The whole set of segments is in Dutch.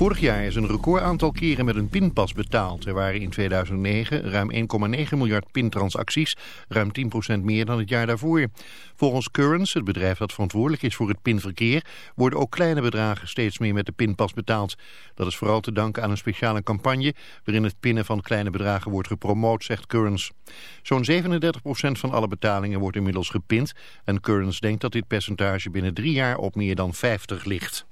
Vorig jaar is een record aantal keren met een pinpas betaald. Er waren in 2009 ruim 1,9 miljard pintransacties, ruim 10% meer dan het jaar daarvoor. Volgens Currents, het bedrijf dat verantwoordelijk is voor het pinverkeer, worden ook kleine bedragen steeds meer met de pinpas betaald. Dat is vooral te danken aan een speciale campagne waarin het pinnen van kleine bedragen wordt gepromoot, zegt Currents. Zo'n 37% van alle betalingen wordt inmiddels gepind en Currents denkt dat dit percentage binnen drie jaar op meer dan 50 ligt.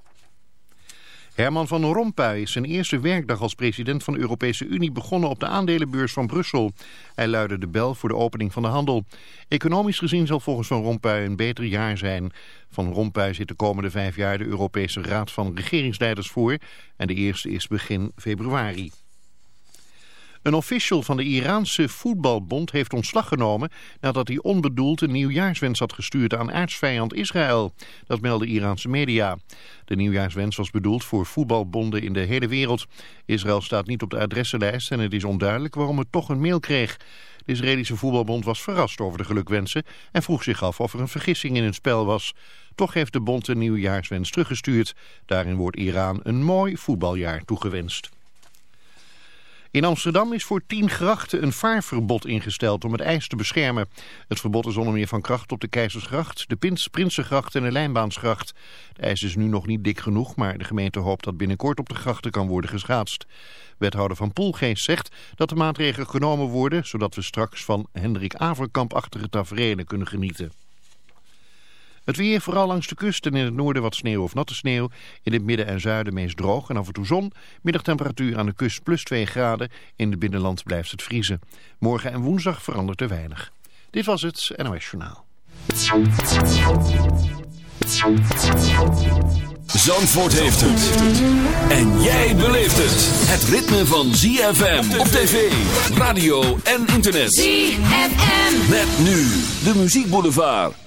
Herman van Rompuy is zijn eerste werkdag als president van de Europese Unie begonnen op de aandelenbeurs van Brussel. Hij luidde de bel voor de opening van de handel. Economisch gezien zal volgens Van Rompuy een beter jaar zijn. Van Rompuy zit de komende vijf jaar de Europese Raad van Regeringsleiders voor en de eerste is begin februari. Een official van de Iraanse voetbalbond heeft ontslag genomen nadat hij onbedoeld een nieuwjaarswens had gestuurd aan aardsvijand Israël. Dat melden Iraanse media. De nieuwjaarswens was bedoeld voor voetbalbonden in de hele wereld. Israël staat niet op de adressenlijst en het is onduidelijk waarom het toch een mail kreeg. De Israëlische voetbalbond was verrast over de gelukwensen en vroeg zich af of er een vergissing in het spel was. Toch heeft de bond een nieuwjaarswens teruggestuurd. Daarin wordt Iran een mooi voetbaljaar toegewenst. In Amsterdam is voor tien grachten een vaarverbod ingesteld om het ijs te beschermen. Het verbod is onder meer van kracht op de Keizersgracht, de Prinsengracht en de Lijnbaansgracht. Het ijs is nu nog niet dik genoeg, maar de gemeente hoopt dat binnenkort op de grachten kan worden geschaatst. Wethouder van Poelgeest zegt dat de maatregelen genomen worden, zodat we straks van Hendrik Averkamp-achtige tafereelen kunnen genieten. Het weer vooral langs de kust en in het noorden wat sneeuw of natte sneeuw. In het midden en zuiden meest droog en af en toe zon. Middagtemperatuur aan de kust plus 2 graden. In het binnenland blijft het vriezen. Morgen en woensdag verandert er weinig. Dit was het NOS Journaal. Zandvoort heeft het. En jij beleeft het. Het ritme van ZFM op tv, radio en internet. ZFM. Met nu de muziekboulevard.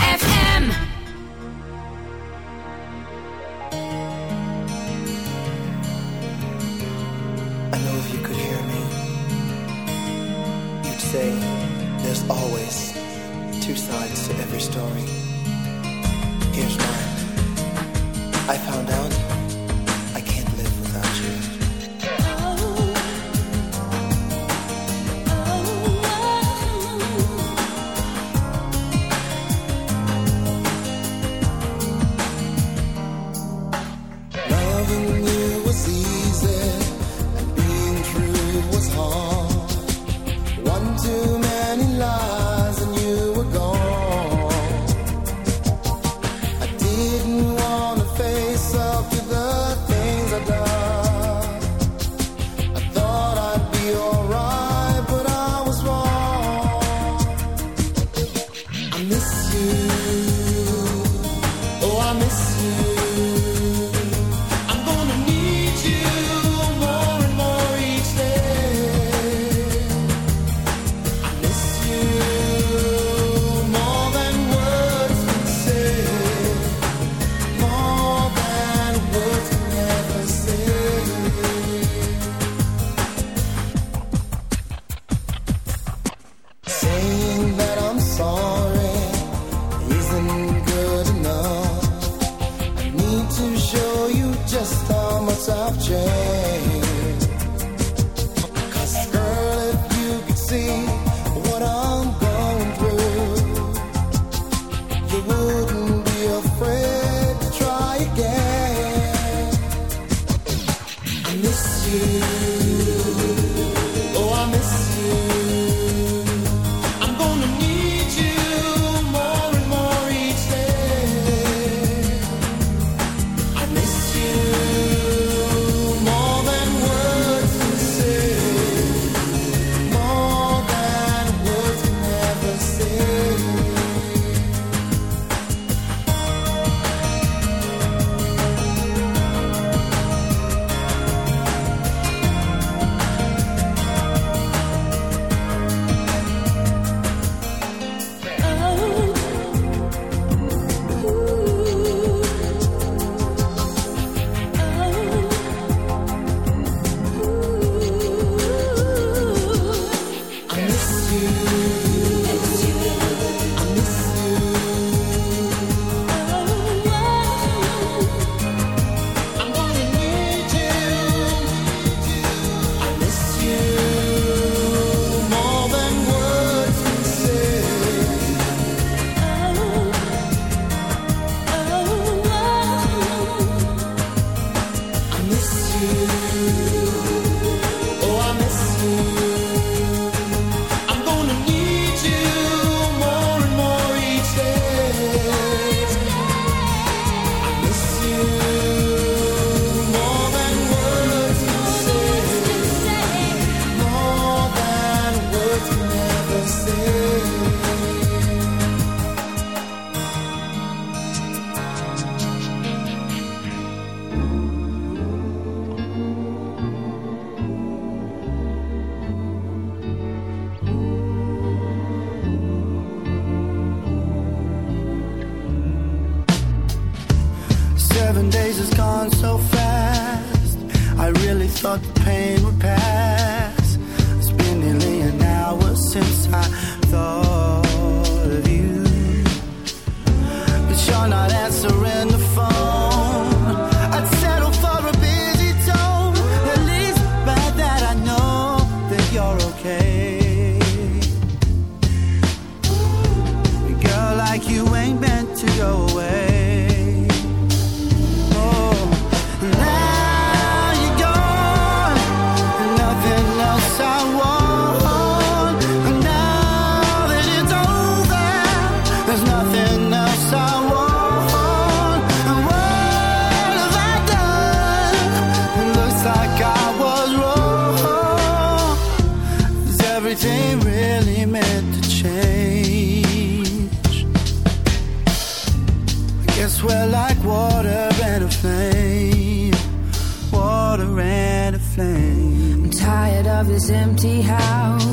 of this empty house.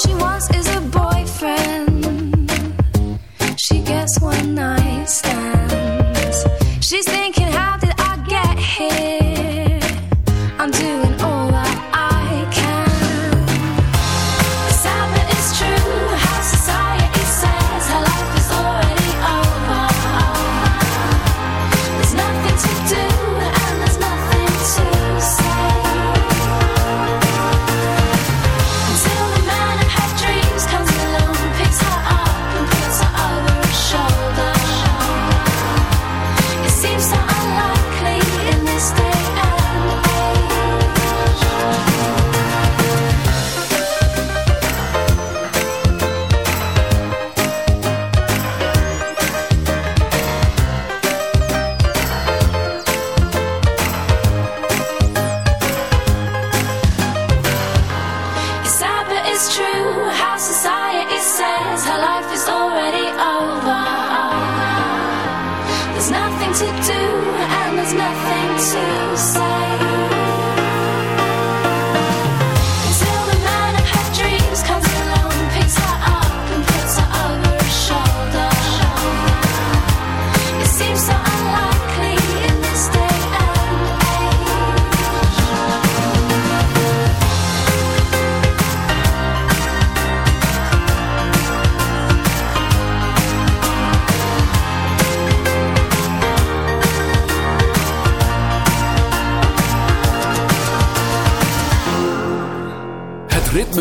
She wants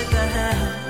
with a hand.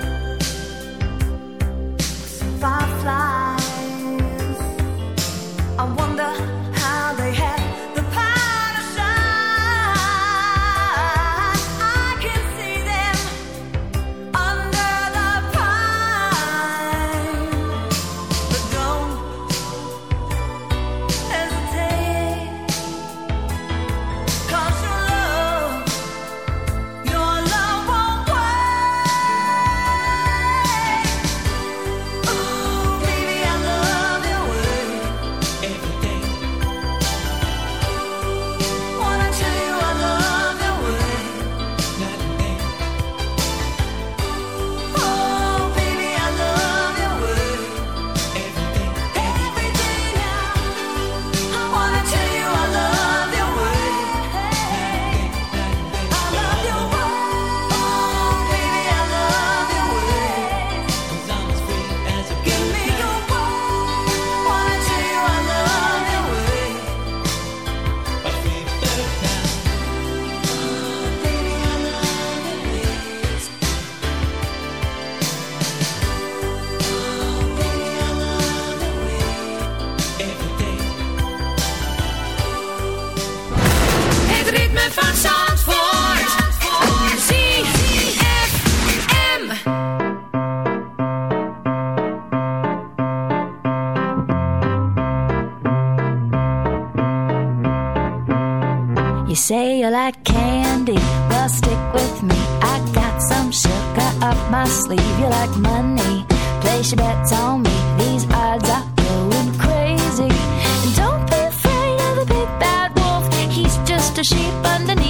sheep underneath.